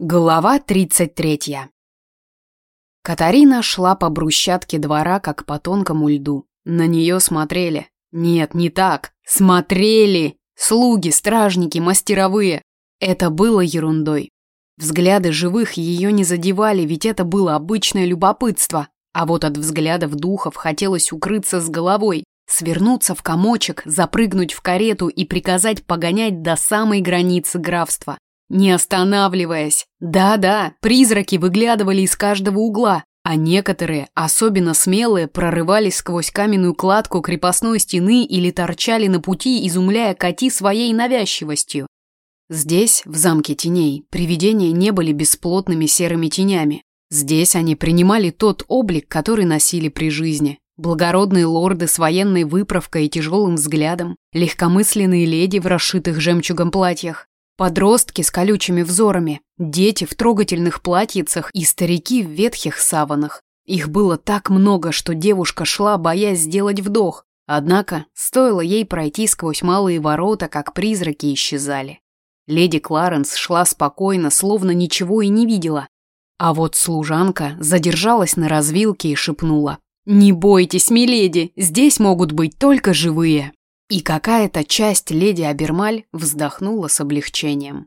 Глава 33 Катарина шла по брусчатке двора, как по тонкому льду. На нее смотрели. Нет, не так. Смотрели! Слуги, стражники, мастеровые. Это было ерундой. Взгляды живых ее не задевали, ведь это было обычное любопытство. А вот от взглядов духов хотелось укрыться с головой, свернуться в комочек, запрыгнуть в карету и приказать погонять до самой границы графства. Не останавливаясь. Да-да, призраки выглядывали из каждого угла, а некоторые, особенно смелые, прорывались сквозь каменную кладку крепостной стены или торчали на пути, изумляя коти своей навязчивостью. Здесь, в замке теней, привидения не были бесплотными серыми тенями. Здесь они принимали тот облик, который носили при жизни. Благородные лорды с военной выправкой и тяжелым взглядом, легкомысленные леди в расшитых жемчугом платьях, Подростки с колючими взорами, дети в трогательных платьицах и старики в ветхих саванах. Их было так много, что девушка шла, боясь сделать вдох. Однако, стоило ей пройти сквозь малые ворота, как призраки исчезали. Леди Кларенс шла спокойно, словно ничего и не видела. А вот служанка задержалась на развилке и шепнула. «Не бойтесь, миледи, здесь могут быть только живые». И какая-то часть леди Абермаль вздохнула с облегчением.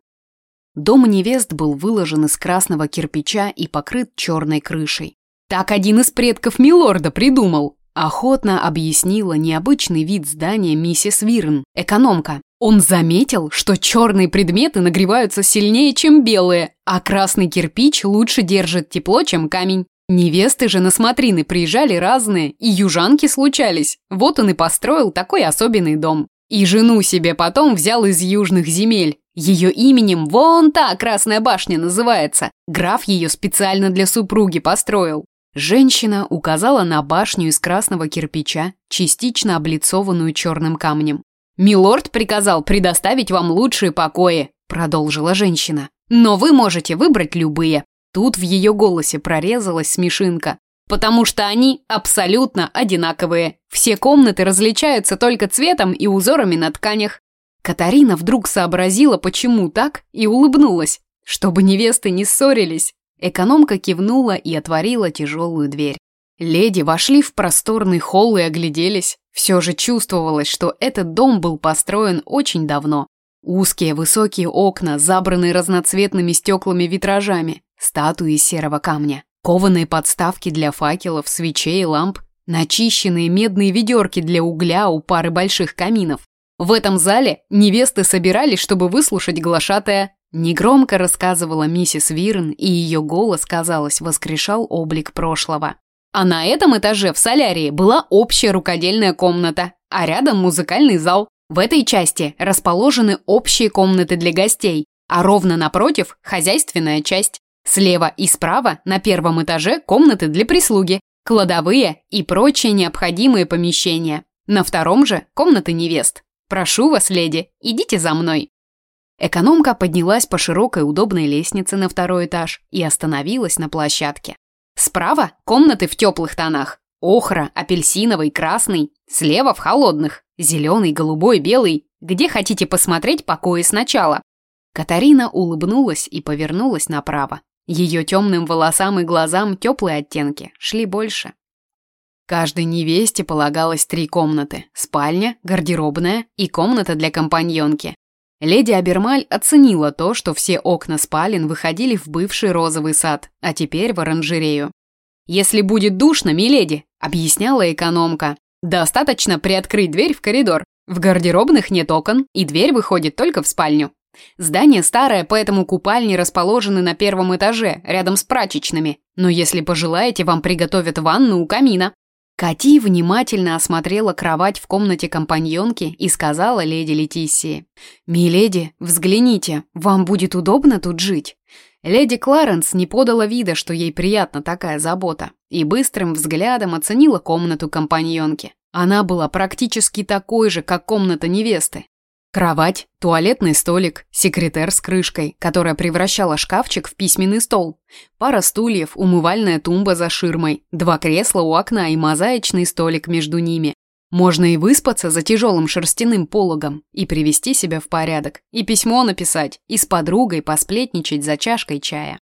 Дом невест был выложен из красного кирпича и покрыт черной крышей. Так один из предков Милорда придумал. Охотно объяснила необычный вид здания миссис Вирн, экономка. Он заметил, что черные предметы нагреваются сильнее, чем белые, а красный кирпич лучше держит тепло, чем камень. Невесты же на смотрины приезжали разные, и южанки случались. Вот он и построил такой особенный дом. И жену себе потом взял из южных земель. Ее именем вон та Красная башня называется. Граф ее специально для супруги построил. Женщина указала на башню из красного кирпича, частично облицованную черным камнем. «Милорд приказал предоставить вам лучшие покои», – продолжила женщина. «Но вы можете выбрать любые. Тут в ее голосе прорезалась смешинка. Потому что они абсолютно одинаковые. Все комнаты различаются только цветом и узорами на тканях. Катарина вдруг сообразила, почему так, и улыбнулась. Чтобы невесты не ссорились. Экономка кивнула и отворила тяжелую дверь. Леди вошли в просторный холл и огляделись. Все же чувствовалось, что этот дом был построен очень давно. Узкие высокие окна, забранные разноцветными стеклами-витражами, статуи серого камня, кованые подставки для факелов, свечей и ламп, начищенные медные ведерки для угля у пары больших каминов. В этом зале невесты собирались, чтобы выслушать глашатая. Негромко рассказывала миссис Вирн, и ее голос, казалось, воскрешал облик прошлого. А на этом этаже в солярии была общая рукодельная комната, а рядом музыкальный зал. В этой части расположены общие комнаты для гостей, а ровно напротив – хозяйственная часть. Слева и справа на первом этаже комнаты для прислуги, кладовые и прочие необходимые помещения. На втором же комнаты невест. Прошу вас, леди, идите за мной. Экономка поднялась по широкой удобной лестнице на второй этаж и остановилась на площадке. Справа комнаты в теплых тонах. Охра, апельсиновый, красный. Слева в холодных. Зеленый, голубой, белый. Где хотите посмотреть покои сначала? Катарина улыбнулась и повернулась направо. Ее темным волосам и глазам теплые оттенки шли больше. Каждой невесте полагалось три комнаты – спальня, гардеробная и комната для компаньонки. Леди Абермаль оценила то, что все окна спален выходили в бывший розовый сад, а теперь в оранжерею. «Если будет душно, миледи», – объясняла экономка, – «достаточно приоткрыть дверь в коридор. В гардеробных нет окон, и дверь выходит только в спальню. Здание старое, поэтому купальни расположены на первом этаже, рядом с прачечными. Но если пожелаете, вам приготовят ванну у камина. Кати внимательно осмотрела кровать в комнате компаньонки и сказала леди Летиссии. «Миледи, взгляните, вам будет удобно тут жить?» Леди Кларенс не подала вида, что ей приятна такая забота, и быстрым взглядом оценила комнату компаньонки. Она была практически такой же, как комната невесты, Кровать, туалетный столик, секретер с крышкой, которая превращала шкафчик в письменный стол, пара стульев, умывальная тумба за ширмой, два кресла у окна и мозаичный столик между ними. Можно и выспаться за тяжелым шерстяным пологом, и привести себя в порядок, и письмо написать, и с подругой посплетничать за чашкой чая.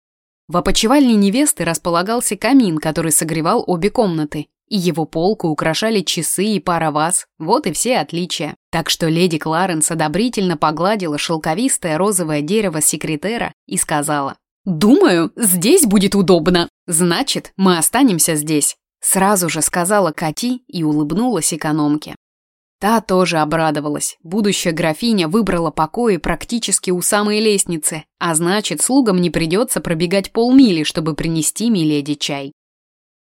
В опочивальне невесты располагался камин, который согревал обе комнаты, и его полку украшали часы и пара ваз, вот и все отличия. Так что леди Кларенс одобрительно погладила шелковистое розовое дерево секретера и сказала, «Думаю, здесь будет удобно. Значит, мы останемся здесь», сразу же сказала Кати и улыбнулась экономке. Та тоже обрадовалась. Будущая графиня выбрала покои практически у самой лестницы, а значит, слугам не придется пробегать полмили, чтобы принести миледи чай.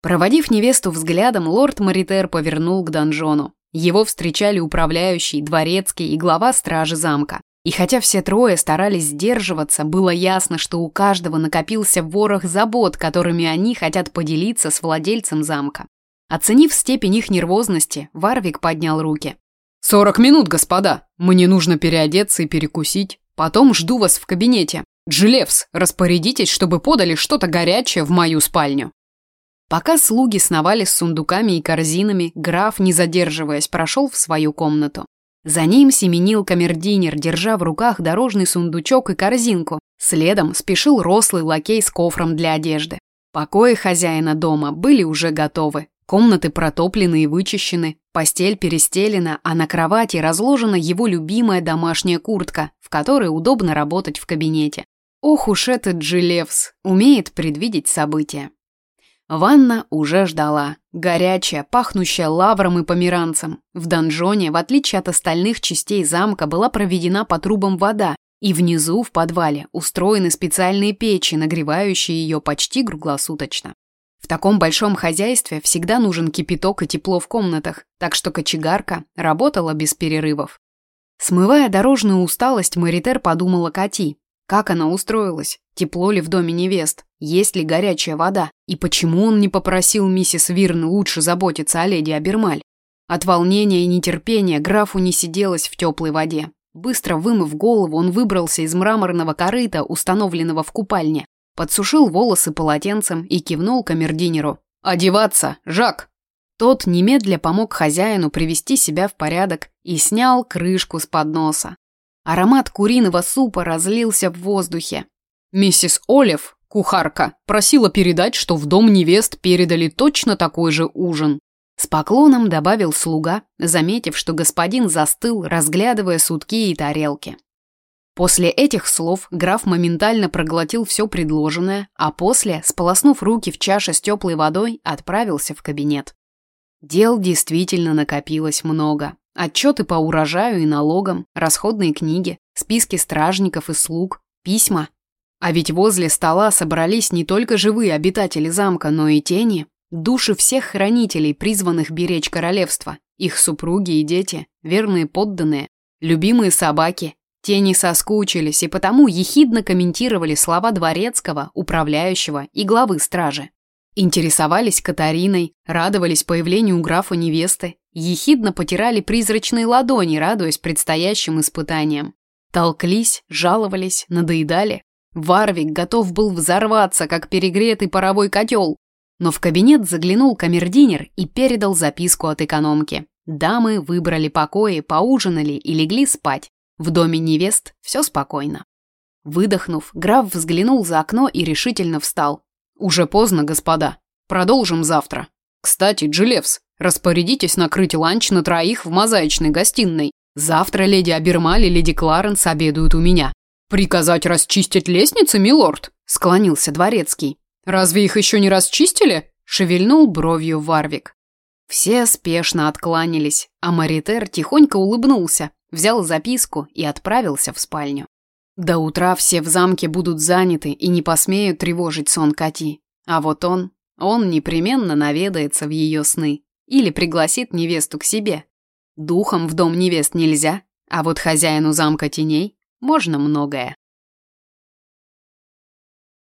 Проводив невесту взглядом, лорд Маритер повернул к донжону. Его встречали управляющий, дворецкий и глава стражи замка. И хотя все трое старались сдерживаться, было ясно, что у каждого накопился ворох забот, которыми они хотят поделиться с владельцем замка. Оценив степень их нервозности, Варвик поднял руки. «Сорок минут, господа. Мне нужно переодеться и перекусить. Потом жду вас в кабинете. Джилевс, распорядитесь, чтобы подали что-то горячее в мою спальню». Пока слуги сновали с сундуками и корзинами, граф, не задерживаясь, прошел в свою комнату. За ним семенил камердинер, держа в руках дорожный сундучок и корзинку. Следом спешил рослый лакей с кофром для одежды. Покои хозяина дома были уже готовы. Комнаты протоплены и вычищены, постель перестелена, а на кровати разложена его любимая домашняя куртка, в которой удобно работать в кабинете. Ох уж этот Джилевс, умеет предвидеть события. Ванна уже ждала. Горячая, пахнущая лавром и померанцем. В донжоне, в отличие от остальных частей замка, была проведена по трубам вода, и внизу, в подвале, устроены специальные печи, нагревающие ее почти круглосуточно. В таком большом хозяйстве всегда нужен кипяток и тепло в комнатах, так что кочегарка работала без перерывов. Смывая дорожную усталость, Маритер подумала Кати. Как она устроилась? Тепло ли в доме невест? Есть ли горячая вода? И почему он не попросил миссис Вирн лучше заботиться о леди Абермаль? От волнения и нетерпения графу не сиделось в теплой воде. Быстро вымыв голову, он выбрался из мраморного корыта, установленного в купальне, подсушил волосы полотенцем и кивнул камердинеру. «Одеваться, Жак!» Тот немедля помог хозяину привести себя в порядок и снял крышку с подноса. Аромат куриного супа разлился в воздухе. Миссис Олив, кухарка, просила передать, что в дом невест передали точно такой же ужин. С поклоном добавил слуга, заметив, что господин застыл, разглядывая сутки и тарелки. После этих слов граф моментально проглотил все предложенное, а после, сполоснув руки в чаше с теплой водой, отправился в кабинет. Дел действительно накопилось много. Отчеты по урожаю и налогам, расходные книги, списки стражников и слуг, письма, а ведь возле стола собрались не только живые обитатели замка, но и тени, души всех хранителей, призванных беречь королевство, их супруги и дети, верные подданные, любимые собаки. Тени соскучились и потому ехидно комментировали слова дворецкого, управляющего и главы стражи. Интересовались Катариной, радовались появлению графа невесты, ехидно потирали призрачные ладони, радуясь предстоящим испытаниям. Толклись, жаловались, надоедали, Варвик готов был взорваться, как перегретый паровой котел. Но в кабинет заглянул камердинер и передал записку от экономки. Дамы выбрали покои, поужинали и легли спать. В доме невест все спокойно. Выдохнув, граф взглянул за окно и решительно встал. «Уже поздно, господа. Продолжим завтра. Кстати, Джилевс, распорядитесь накрыть ланч на троих в мозаичной гостиной. Завтра леди Абермаль и леди Кларенс обедают у меня. «Приказать расчистить лестницы, милорд?» — склонился дворецкий. «Разве их еще не расчистили?» — шевельнул бровью Варвик. Все спешно откланялись, а Маритер тихонько улыбнулся, взял записку и отправился в спальню. До утра все в замке будут заняты и не посмеют тревожить сон Кати. А вот он, он непременно наведается в ее сны или пригласит невесту к себе. Духом в дом невест нельзя, а вот хозяину замка теней можно многое.